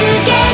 together.